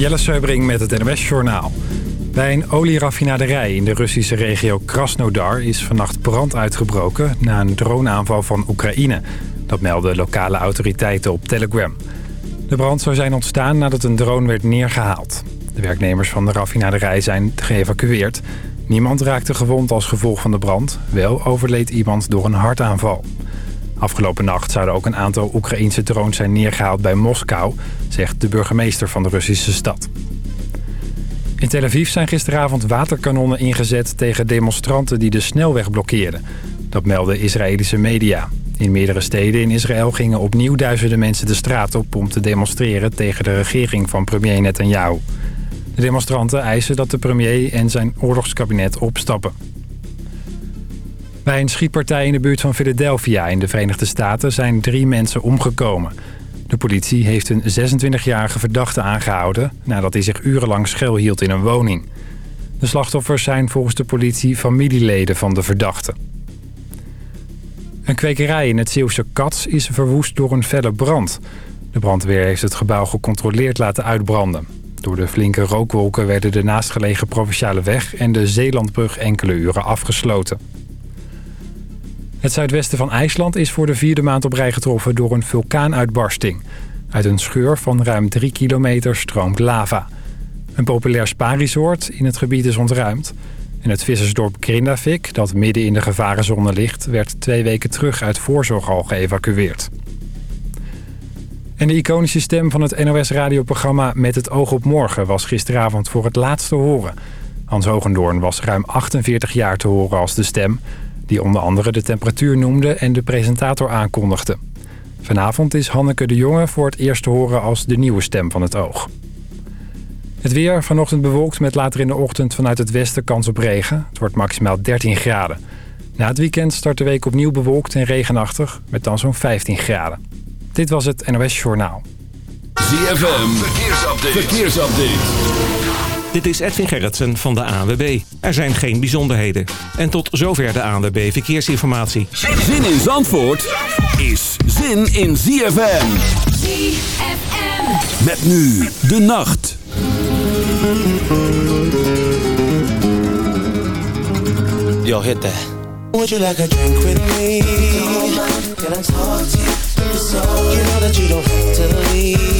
Jelle Seubring met het NOS Journaal. Bij een olieraffinaderij in de Russische regio Krasnodar... is vannacht brand uitgebroken na een droneaanval van Oekraïne. Dat melden lokale autoriteiten op Telegram. De brand zou zijn ontstaan nadat een drone werd neergehaald. De werknemers van de raffinaderij zijn geëvacueerd. Niemand raakte gewond als gevolg van de brand. Wel overleed iemand door een hartaanval. Afgelopen nacht zouden ook een aantal Oekraïense drones zijn neergehaald bij Moskou... zegt de burgemeester van de Russische stad. In Tel Aviv zijn gisteravond waterkanonnen ingezet tegen demonstranten die de snelweg blokkeerden. Dat melden Israëlische media. In meerdere steden in Israël gingen opnieuw duizenden mensen de straat op... om te demonstreren tegen de regering van premier Netanyahu. De demonstranten eisen dat de premier en zijn oorlogskabinet opstappen. Bij een schietpartij in de buurt van Philadelphia in de Verenigde Staten zijn drie mensen omgekomen. De politie heeft een 26-jarige verdachte aangehouden nadat hij zich urenlang schuilhield in een woning. De slachtoffers zijn volgens de politie familieleden van de verdachte. Een kwekerij in het Zeeuwse Kats is verwoest door een felle brand. De brandweer heeft het gebouw gecontroleerd laten uitbranden. Door de flinke rookwolken werden de naastgelegen provinciale weg en de Zeelandbrug enkele uren afgesloten. Het zuidwesten van IJsland is voor de vierde maand op rij getroffen door een vulkaanuitbarsting. Uit een scheur van ruim drie kilometer stroomt lava. Een populair spa-resort in het gebied is ontruimd. En het vissersdorp Grindavik, dat midden in de gevarenzone ligt... werd twee weken terug uit voorzorg al geëvacueerd. En de iconische stem van het NOS-radioprogramma Met het oog op morgen... was gisteravond voor het laatst te horen. Hans Hogendoorn was ruim 48 jaar te horen als de stem die onder andere de temperatuur noemde en de presentator aankondigde. Vanavond is Hanneke de Jonge voor het eerst te horen als de nieuwe stem van het oog. Het weer vanochtend bewolkt met later in de ochtend vanuit het westen kans op regen. Het wordt maximaal 13 graden. Na het weekend start de week opnieuw bewolkt en regenachtig met dan zo'n 15 graden. Dit was het NOS Journaal. ZFM, verkeersupdate. verkeersupdate. Dit is Edwin Gerritsen van de ANWB. Er zijn geen bijzonderheden. En tot zover de ANWB Verkeersinformatie. Zin in Zandvoort is zin in ZFM. ZFM. Met nu de nacht. Yo, hit that. Would you like a drink with me? Can I talk to you? You know that you don't have to leave.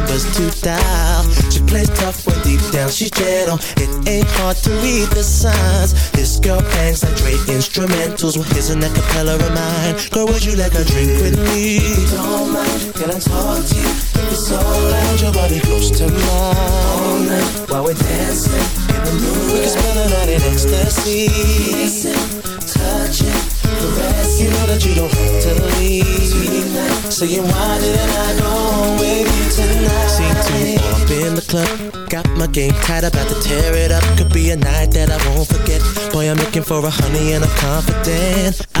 numbers to dial. She plays tough when deep down she's gentle. It ain't hard to read the signs. This girl bangs like Dre instrumentals. Well, here's an acapella of mine. Girl, would you like a drink with me? Don't mind, can I talk to you? It's alright, your body close to mine. All night while we're dancing in the moonlight. We can spend the night in ecstasy. Kissing, touching, caressing. You know that you don't have to leave. Saying why didn't I go home with you tonight? Seen all up in the club. Got my game tight, about to tear it up. Could be a night that I won't forget. Boy, I'm looking for a honey and I'm confident.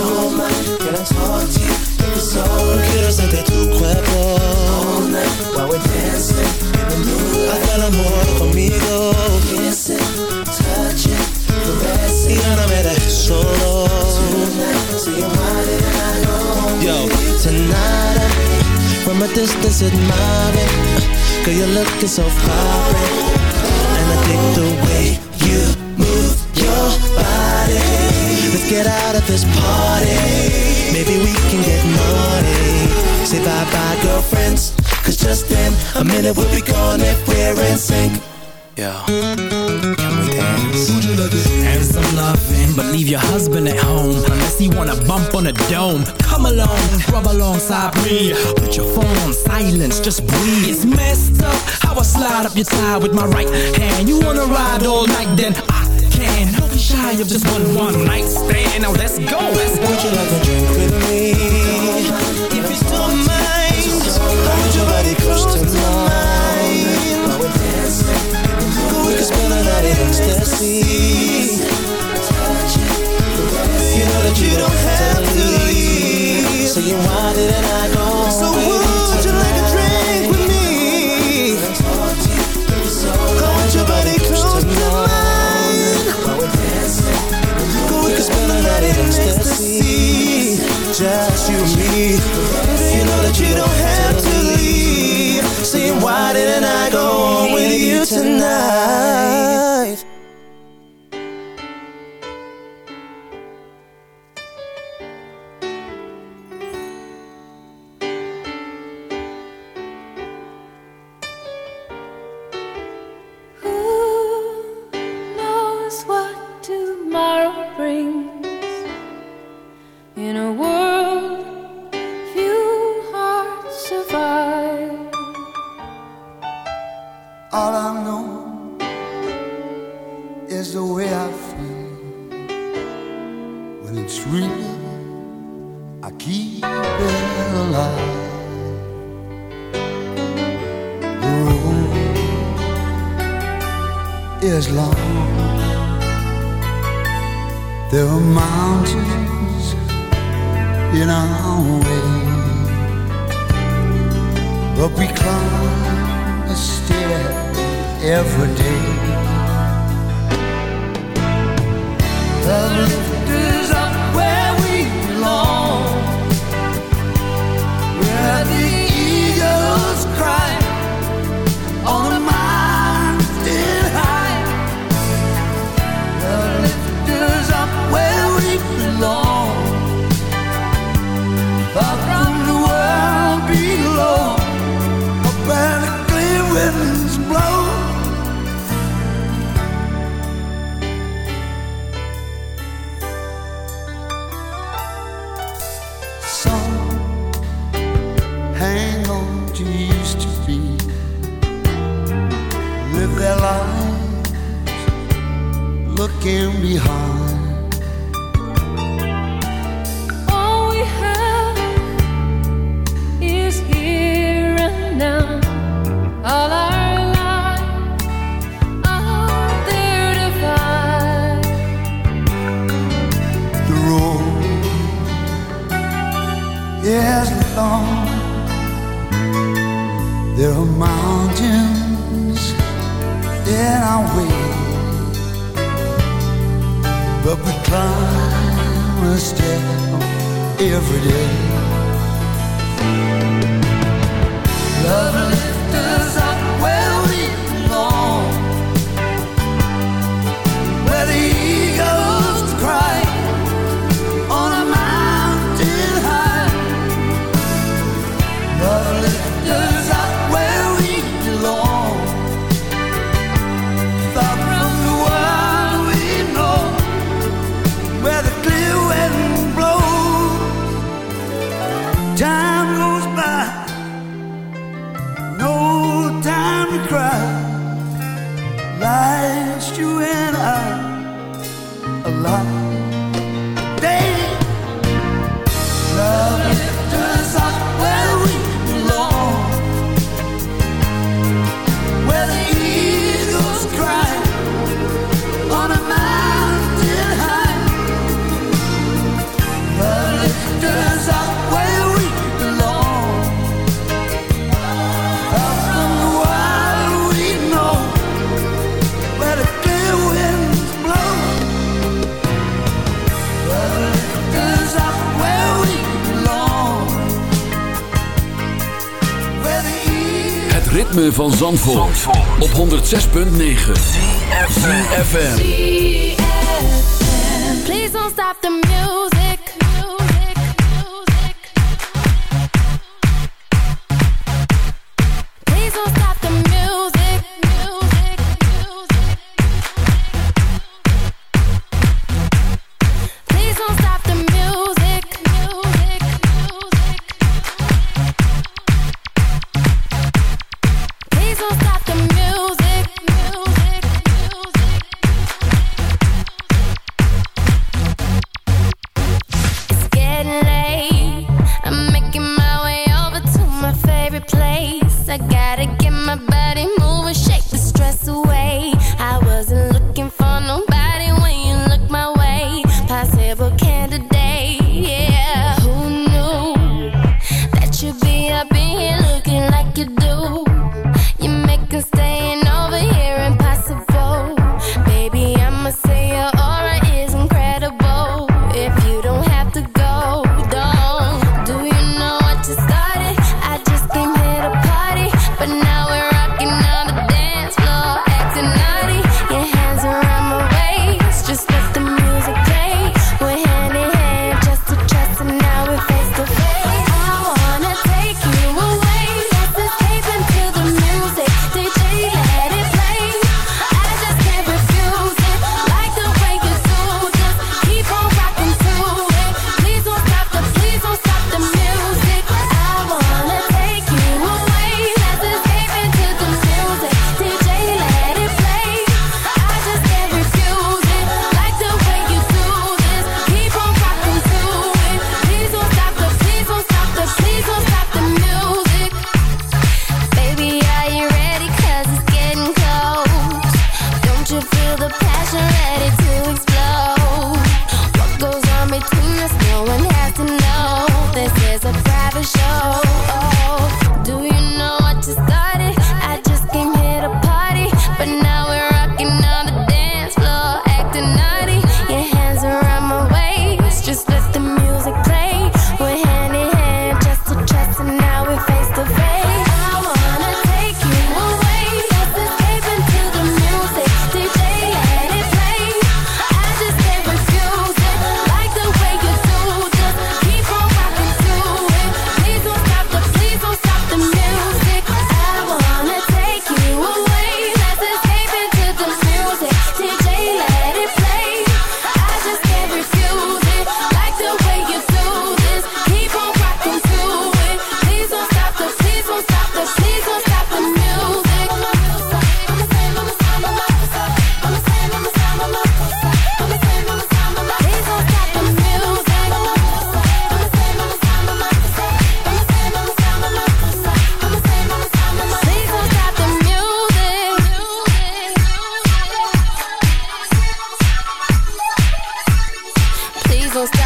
Don't mind, can I talk to you? All All night while we're dancing in the moonlight Tonight, uh, so mine and I Yo, from a distance admiring Girl, you're looking so vibrant And I dig the way you your Let's get out of this party Maybe we can get naughty Say bye-bye girlfriends Cause just then, a minute will be gone if we're in sync. Yo, can we dance? And some loving, but leave your husband at home unless he wanna bump on a dome. Come along, rub alongside me. Put your phone on silence, just breathe. It's messed up how I slide up your tie with my right hand. You wanna ride all night, then I can. Don't be shy of just one one night stand. Now let's go. Let's go. Would you like a drink with me? If you don't mind, hold your body close to mine. While we're dancing, we can spend the night in ecstasy. Winds blow. Ritme van Zandvoort, op 106.9 FM. Please don't stop the music.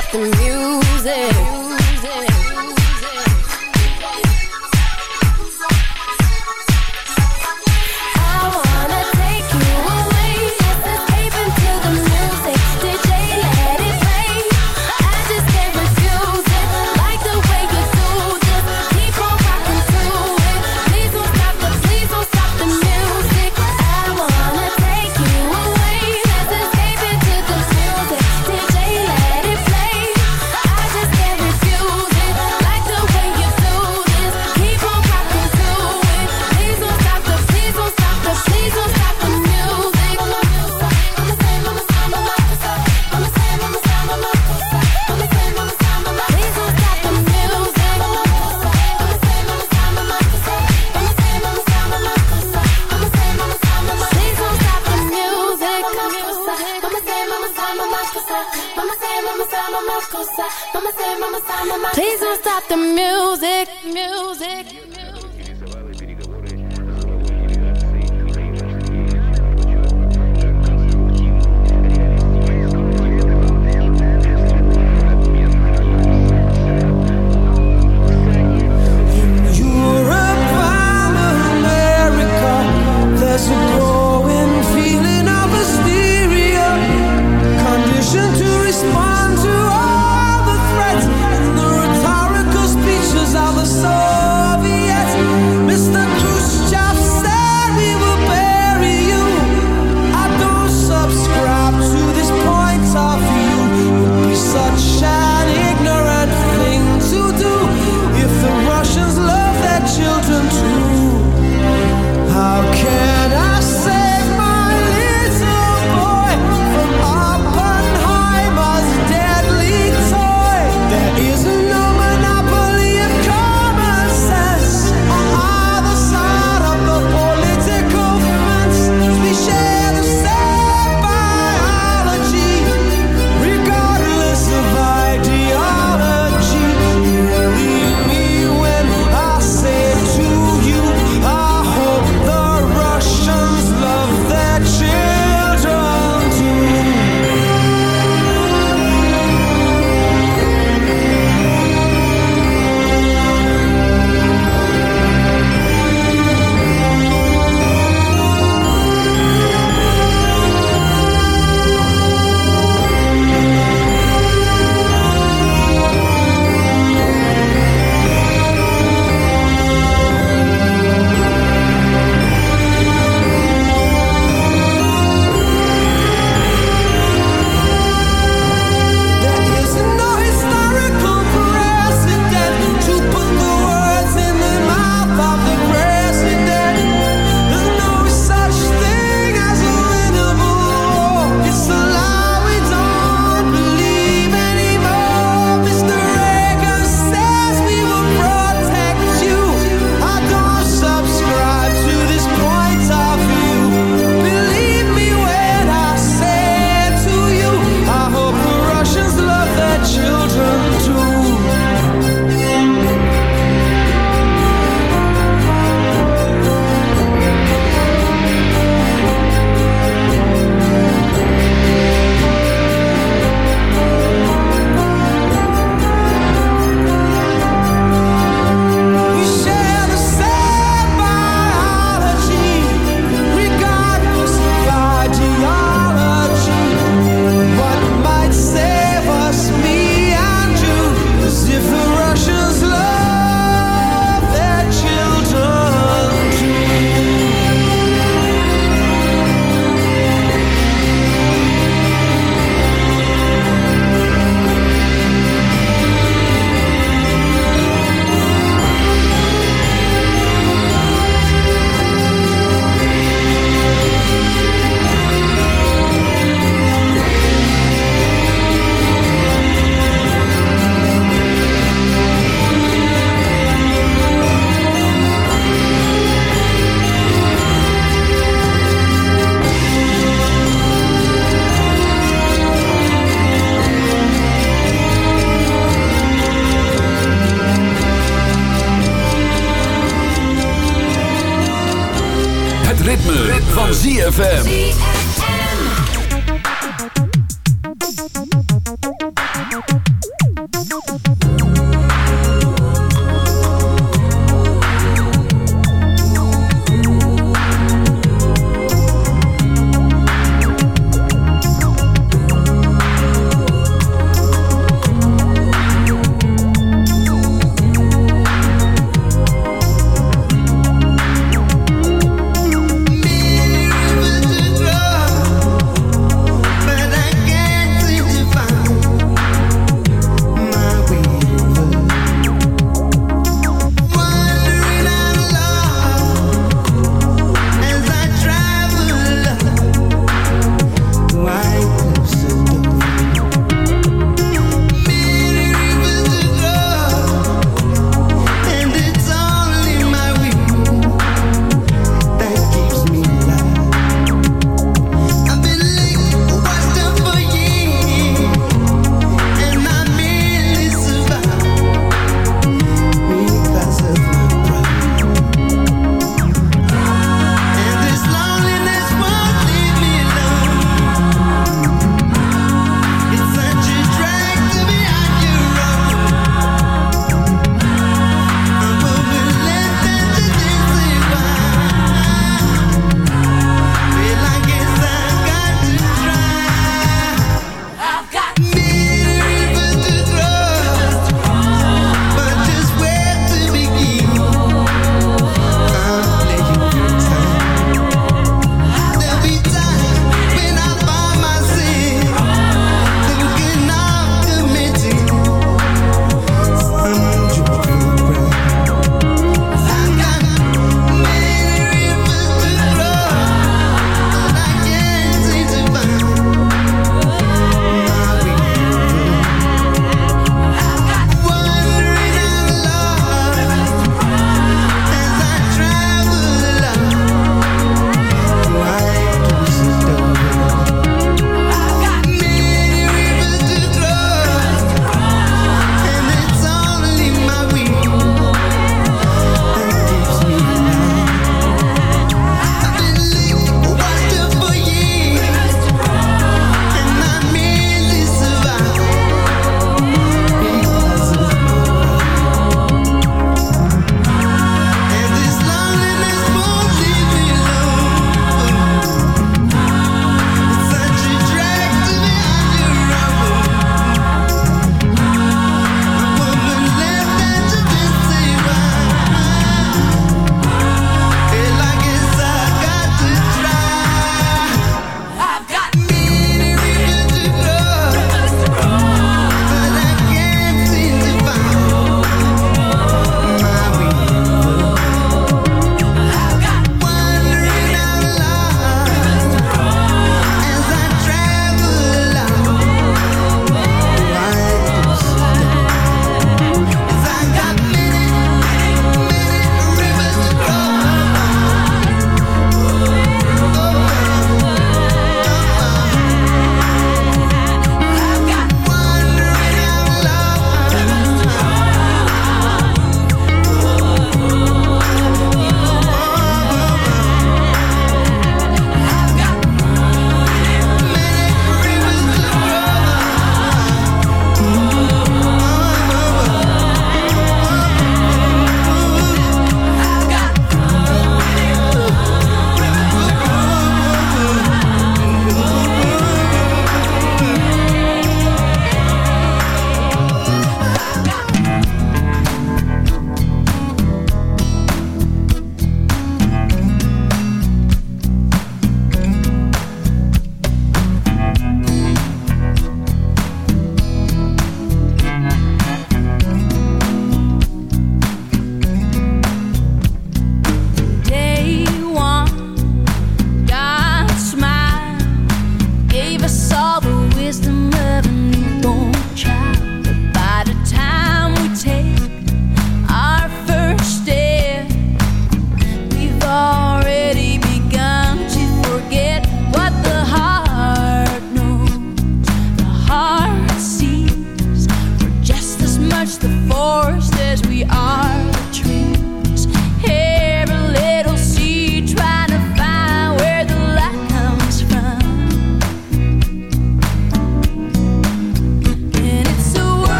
Stop the music. I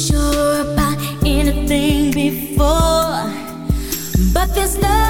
sure about anything before, but there's love.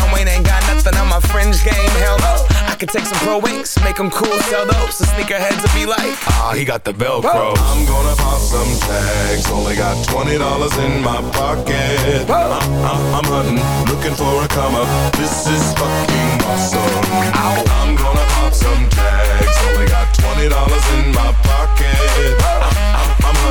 Wayne ain't got nothing on my fringe game. Hell no. I could take some pro wings, make them cool, sell those. The sneakerheads will be like, ah, he got the Velcro. I'm gonna pop some tags. Only got twenty dollars in my pocket. I'm, I'm, I'm hunting, looking for a come up. This is fucking awesome. I'm gonna pop some tags. Only got twenty dollars in my pocket.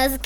Grandma's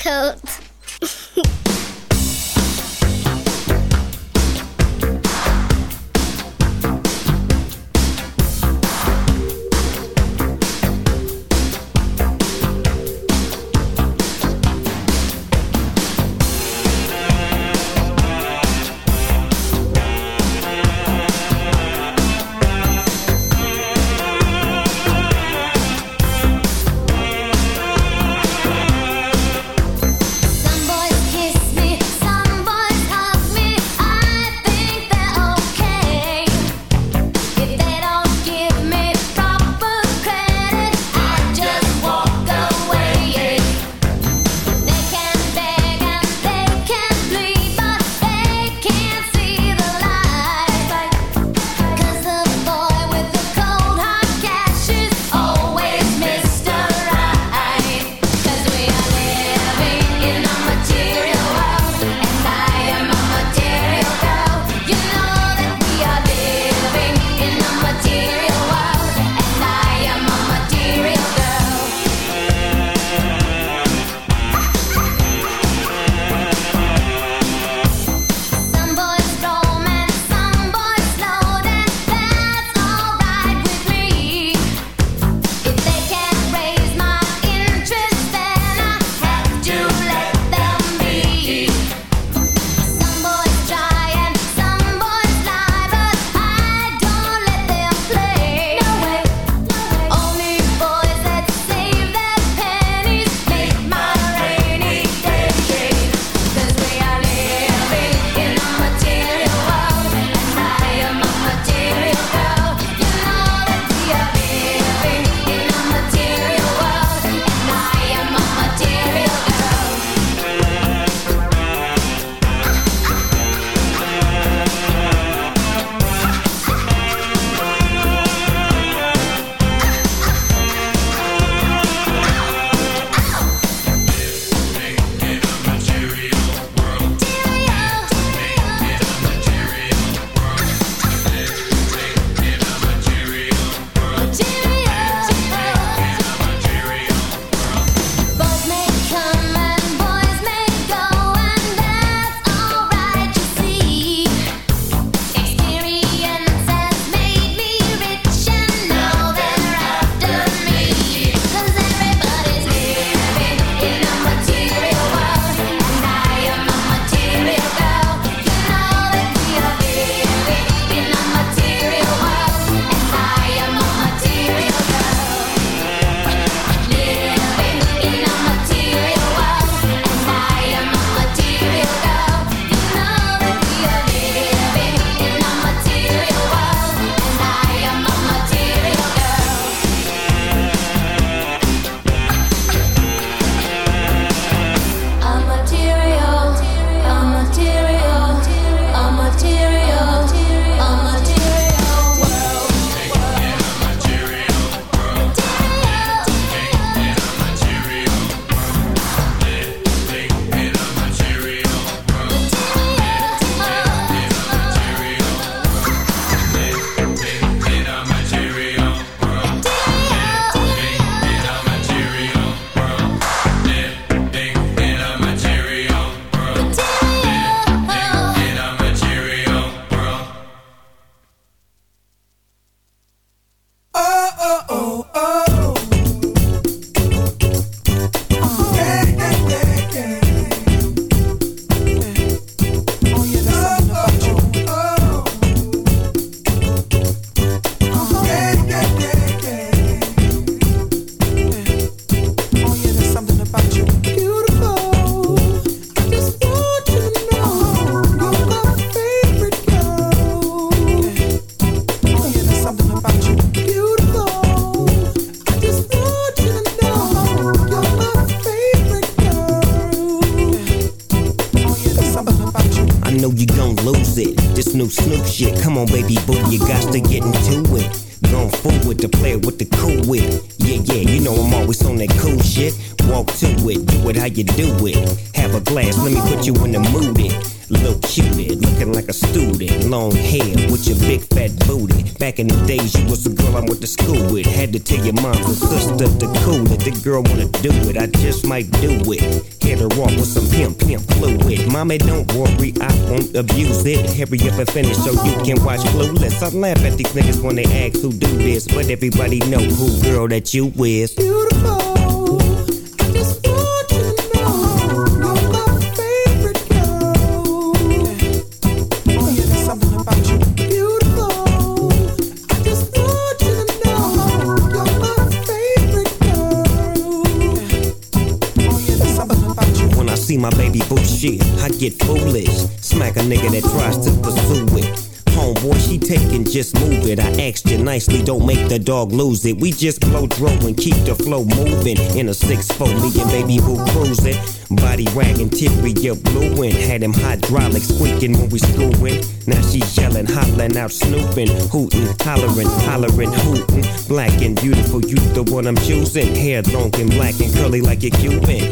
Hurry up and finish so you can watch Clueless. I laugh at these niggas when they ask who do this, but everybody know who girl that you is. Beautiful. I just want you to know You're my favorite girl Oh yeah there's something about you Beautiful I just want you to know You're my favorite girl Oh yeah that's something about you When I see my baby boo shit, I get foolish. Nigga that tries to pursue it. Homeboy, she taking, just move it. I asked you nicely, don't make the dog lose it. We just blow dro and keep the flow moving. In a 6-4, me and baby who cruising. Body wagging, tip we get blue. Had him hydraulic squeaking when we screwing. Now she yelling, hollering out, snooping, hooting, hollering, hollering, hooting. Black and beautiful, you the one I'm choosing. Hair long and black and curly like a Cuban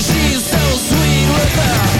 She's so sweet with her.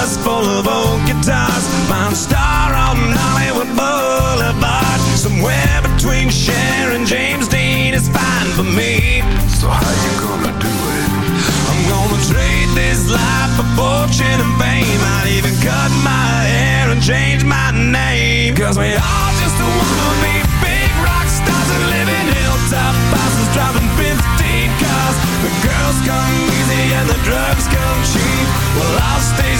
Bus full of old guitars. Mine star on Hollywood Boulevard. Somewhere between Cher and James Dean is fine for me. So how you gonna do it? I'm gonna trade this life for fortune and fame. I'd even cut my hair and change my name. Cause we all just wanna be big rock stars and live in hilltop houses driving 15 cars. The girls come easy and the drugs come cheap. Well, I'll stay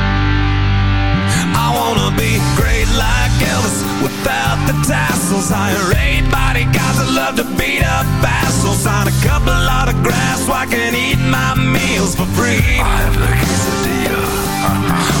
I wanna be great like Elvis without the tassels. Hire eight bodyguards that love to beat up assholes. Sign a couple autographs so I can eat my meals for free. I have the quesadilla.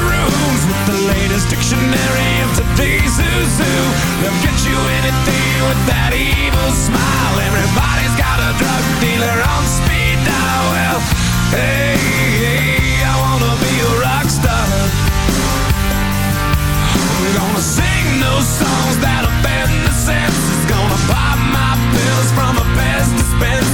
rooms with the latest dictionary of today's who. They'll get you anything with that evil smile. Everybody's got a drug dealer on speed dial. Well, hey, hey I wanna be a rock star. I'm gonna sing those songs that offend the senses.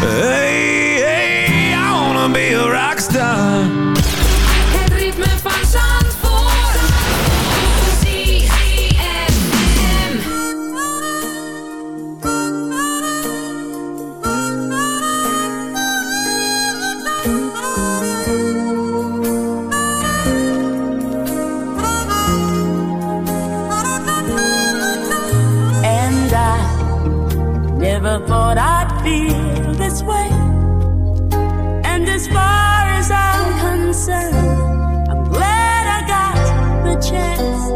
Hey, hey, I wanna be a rock star. Het ritme van Zandvoort. ZFM. And I never thought I'd feel concerned, I'm glad I got the chance